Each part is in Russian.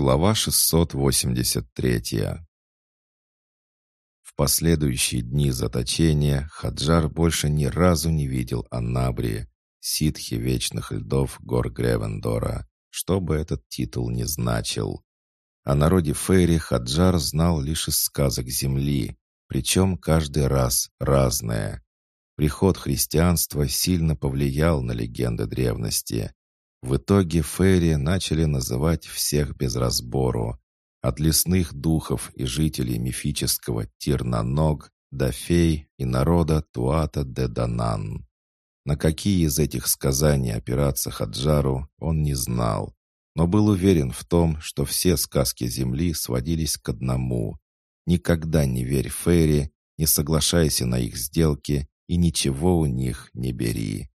Глава 683 В последующие дни заточения Хаджар больше ни разу не видел Аннабри, ситхи вечных льдов гор Гревендора, что бы этот титул не значил. О народе Фейри Хаджар знал лишь из сказок Земли, причем каждый раз разное. Приход христианства сильно повлиял на легенды древности. В итоге Ферри начали называть всех без разбору. От лесных духов и жителей мифического Тирнаног до фей и народа Туата-де-Данан. На какие из этих сказаний опираться Хаджару, он не знал, но был уверен в том, что все сказки Земли сводились к одному. Никогда не верь Ферри, не соглашайся на их сделки и ничего у них не бери.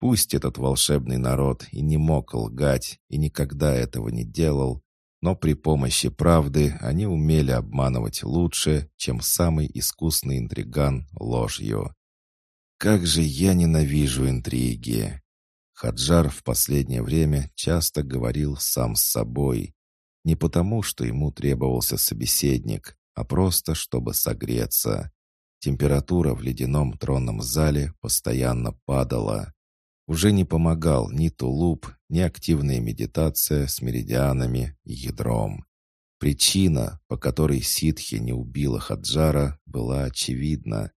Пусть этот волшебный народ и не мог лгать, и никогда этого не делал, но при помощи правды они умели обманывать лучше, чем самый искусный интриган ложью. «Как же я ненавижу интриги!» Хаджар в последнее время часто говорил сам с собой. Не потому, что ему требовался собеседник, а просто, чтобы согреться. Температура в ледяном тронном зале постоянно падала. Уже не помогал ни тулуп, ни активная медитация с меридианами и ядром. Причина, по которой ситхи не убила Хаджара, была очевидна.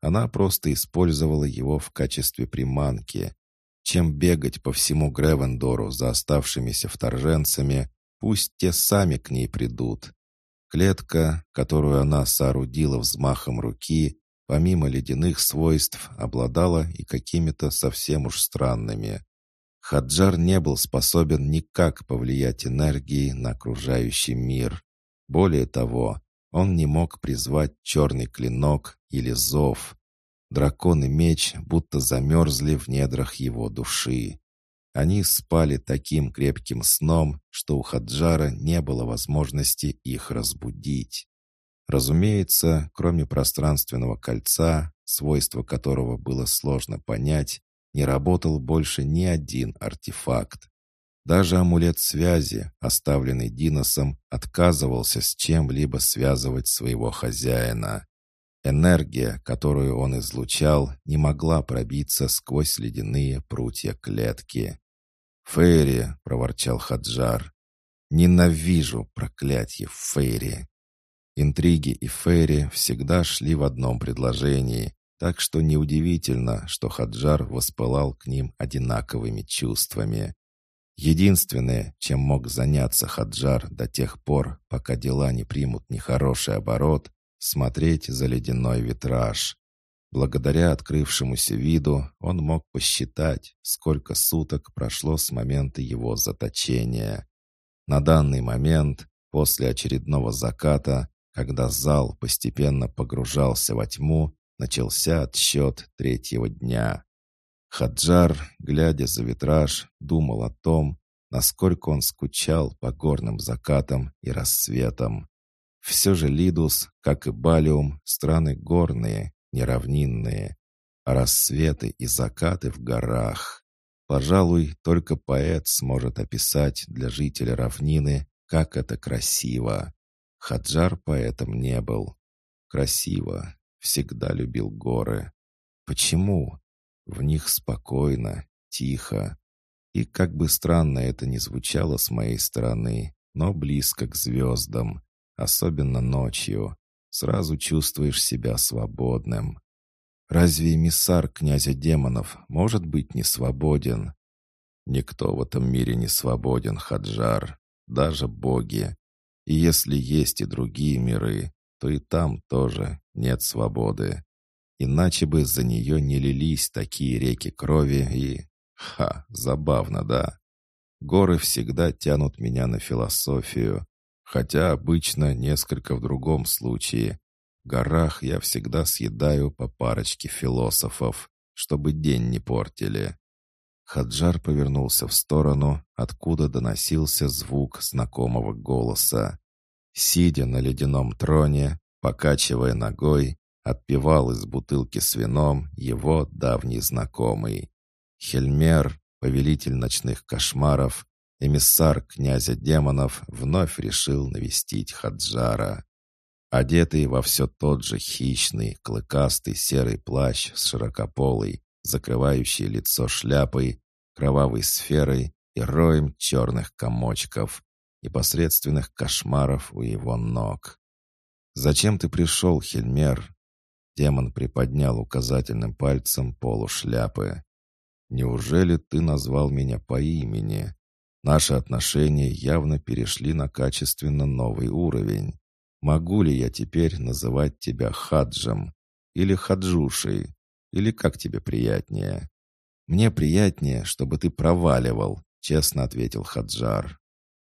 Она просто использовала его в качестве приманки. Чем бегать по всему Гревендору за оставшимися вторженцами, пусть те сами к ней придут. Клетка, которую она соорудила взмахом руки, помимо ледяных свойств, обладала и какими-то совсем уж странными. Хаджар не был способен никак повлиять энергией на окружающий мир. Более того, он не мог призвать черный клинок или зов. Дракон и меч будто замерзли в недрах его души. Они спали таким крепким сном, что у Хаджара не было возможности их разбудить. Разумеется, кроме пространственного кольца, свойства которого было сложно понять, не работал больше ни один артефакт. Даже амулет связи, оставленный Диносом, отказывался с чем-либо связывать своего хозяина. Энергия, которую он излучал, не могла пробиться сквозь ледяные прутья клетки. «Фейри!» — проворчал Хаджар. «Ненавижу проклятие Фейри!» Интриги и Ферри всегда шли в одном предложении, так что неудивительно, что Хаджар воспылал к ним одинаковыми чувствами. Единственное, чем мог заняться Хаджар до тех пор, пока дела не примут нехороший оборот, смотреть за ледяной витраж. Благодаря открывшемуся виду он мог посчитать, сколько суток прошло с момента его заточения. На данный момент, после очередного заката, когда зал постепенно погружался во тьму, начался отсчет третьего дня. Хаджар, глядя за витраж, думал о том, насколько он скучал по горным закатам и рассветам. Все же Лидус, как и Балиум, страны горные, неравнинные, а рассветы и закаты в горах. Пожалуй, только поэт сможет описать для жителя равнины, как это красиво. Хаджар поэтом не был. Красиво. Всегда любил горы. Почему? В них спокойно, тихо. И как бы странно это ни звучало с моей стороны, но близко к звездам, особенно ночью, сразу чувствуешь себя свободным. Разве эмиссар князя демонов может быть не свободен? Никто в этом мире не свободен, Хаджар, даже боги. И если есть и другие миры, то и там тоже нет свободы. Иначе бы за нее не лились такие реки крови и... Ха, забавно, да? Горы всегда тянут меня на философию, хотя обычно несколько в другом случае. В горах я всегда съедаю по парочке философов, чтобы день не портили. Хаджар повернулся в сторону, откуда доносился звук знакомого голоса. Сидя на ледяном троне, покачивая ногой, отпивал из бутылки с вином его давний знакомый. Хельмер, повелитель ночных кошмаров, эмиссар князя демонов вновь решил навестить Хаджара. Одетый во все тот же хищный, клыкастый серый плащ с широкополой, закрывающий лицо шляпой, кровавой сферой и роем черных комочков, непосредственных кошмаров у его ног. «Зачем ты пришел, Хельмер?» Демон приподнял указательным пальцем полу шляпы. «Неужели ты назвал меня по имени? Наши отношения явно перешли на качественно новый уровень. Могу ли я теперь называть тебя Хаджем? Или Хаджушей? Или как тебе приятнее?» «Мне приятнее, чтобы ты проваливал», — честно ответил Хаджар.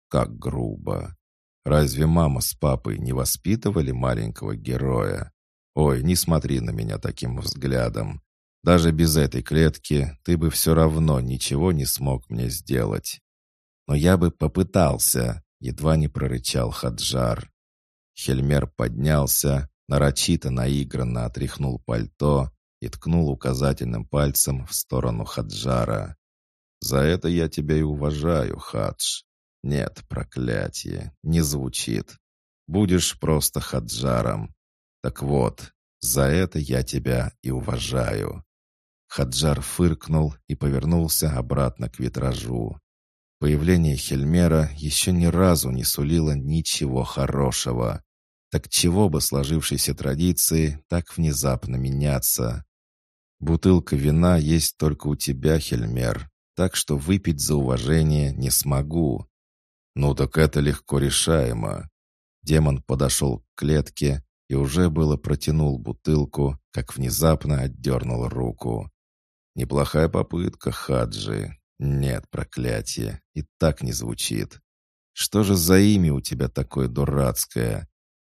«Как грубо! Разве мама с папой не воспитывали маленького героя? Ой, не смотри на меня таким взглядом. Даже без этой клетки ты бы все равно ничего не смог мне сделать. Но я бы попытался, едва не прорычал Хаджар. Хельмер поднялся, нарочито наигранно отряхнул пальто и ткнул указательным пальцем в сторону Хаджара. «За это я тебя и уважаю, Хадж. Нет, проклятие, не звучит. Будешь просто Хаджаром. Так вот, за это я тебя и уважаю». Хаджар фыркнул и повернулся обратно к витражу. Появление Хельмера еще ни разу не сулило ничего хорошего. Так чего бы сложившейся традиции так внезапно меняться? Бутылка вина есть только у тебя, Хельмер, так что выпить за уважение не смогу. Ну так это легко решаемо. Демон подошел к клетке и уже было протянул бутылку, как внезапно отдернул руку. Неплохая попытка, Хаджи. Нет, проклятие, и так не звучит. Что же за имя у тебя такое дурацкое?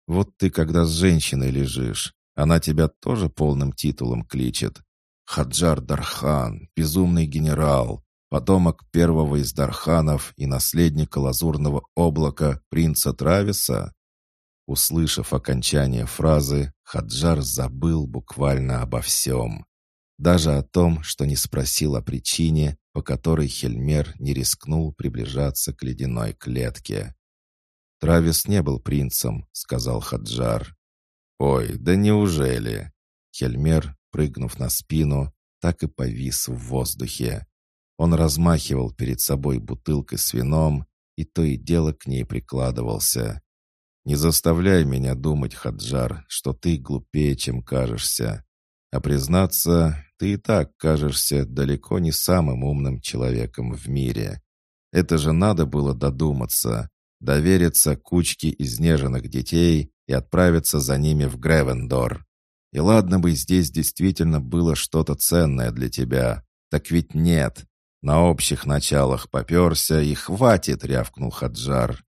Вот ты когда с женщиной лежишь, она тебя тоже полным титулом кличет. Хаджар Дархан, безумный генерал, потомок первого из Дарханов и наследника лазурного облака принца Трависа? Услышав окончание фразы, Хаджар забыл буквально обо всем. Даже о том, что не спросил о причине, по которой Хельмер не рискнул приближаться к ледяной клетке. «Травис не был принцем», — сказал Хаджар. «Ой, да неужели?» Хельмер прыгнув на спину, так и повис в воздухе. Он размахивал перед собой бутылкой с вином и то и дело к ней прикладывался. «Не заставляй меня думать, Хаджар, что ты глупее, чем кажешься. А признаться, ты и так кажешься далеко не самым умным человеком в мире. Это же надо было додуматься, довериться кучке изнеженных детей и отправиться за ними в Гревендор. И ладно бы здесь действительно было что-то ценное для тебя. Так ведь нет. На общих началах поперся и хватит, рявкнул Хаджар.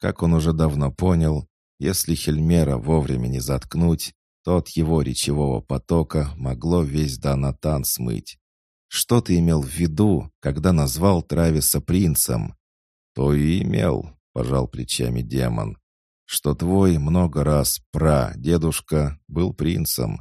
Как он уже давно понял, если Хельмера вовремя не заткнуть, то от его речевого потока могло весь Данатан смыть. Что ты имел в виду, когда назвал Трависа принцем? То и имел, пожал плечами демон что твой много раз пра-дедушка был принцем.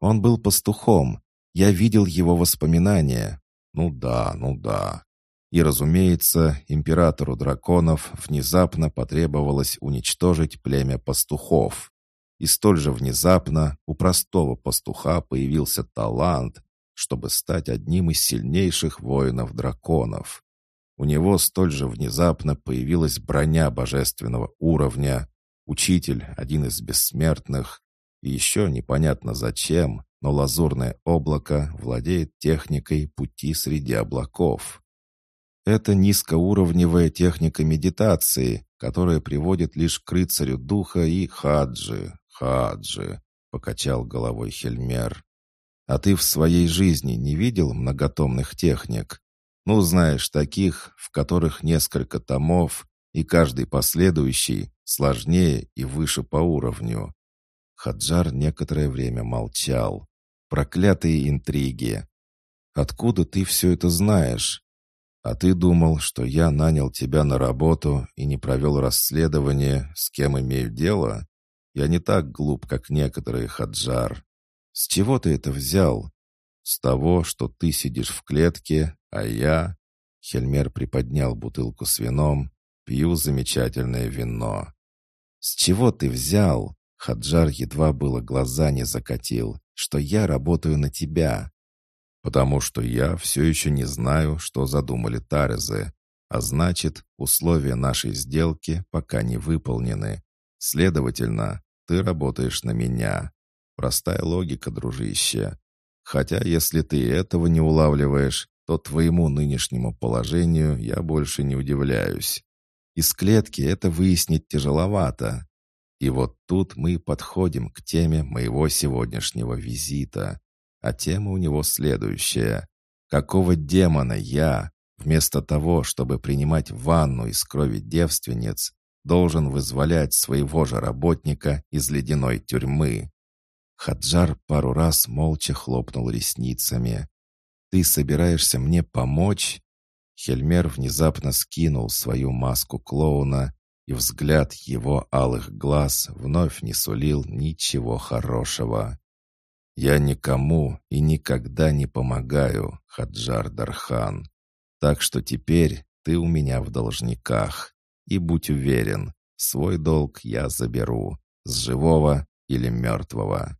Он был пастухом. Я видел его воспоминания. Ну да, ну да. И, разумеется, императору драконов внезапно потребовалось уничтожить племя пастухов. И столь же внезапно у простого пастуха появился талант, чтобы стать одним из сильнейших воинов драконов. У него столь же внезапно появилась броня божественного уровня, Учитель, один из бессмертных, и еще непонятно зачем, но лазурное облако владеет техникой пути среди облаков. Это низкоуровневая техника медитации, которая приводит лишь к рыцарю духа и хаджи, хаджи, покачал головой Хельмер. А ты в своей жизни не видел многотомных техник? Ну, знаешь, таких, в которых несколько томов, и каждый последующий сложнее и выше по уровню. Хаджар некоторое время молчал. Проклятые интриги. Откуда ты все это знаешь? А ты думал, что я нанял тебя на работу и не провел расследование, с кем имею дело? Я не так глуп, как некоторые, Хаджар. С чего ты это взял? С того, что ты сидишь в клетке, а я... Хельмер приподнял бутылку с вином. «Пью замечательное вино». «С чего ты взял?» Хаджар едва было глаза не закатил, что я работаю на тебя. «Потому что я все еще не знаю, что задумали Тарезы, а значит, условия нашей сделки пока не выполнены. Следовательно, ты работаешь на меня. Простая логика, дружище. Хотя, если ты этого не улавливаешь, то твоему нынешнему положению я больше не удивляюсь. Из клетки это выяснить тяжеловато. И вот тут мы подходим к теме моего сегодняшнего визита. А тема у него следующая. Какого демона я, вместо того, чтобы принимать ванну из крови девственниц, должен вызволять своего же работника из ледяной тюрьмы? Хаджар пару раз молча хлопнул ресницами. «Ты собираешься мне помочь?» Хельмер внезапно скинул свою маску клоуна, и взгляд его алых глаз вновь не сулил ничего хорошего. «Я никому и никогда не помогаю, Хаджар Дархан. Так что теперь ты у меня в должниках. И будь уверен, свой долг я заберу, с живого или мертвого».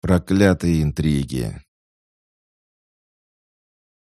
Проклятые интриги.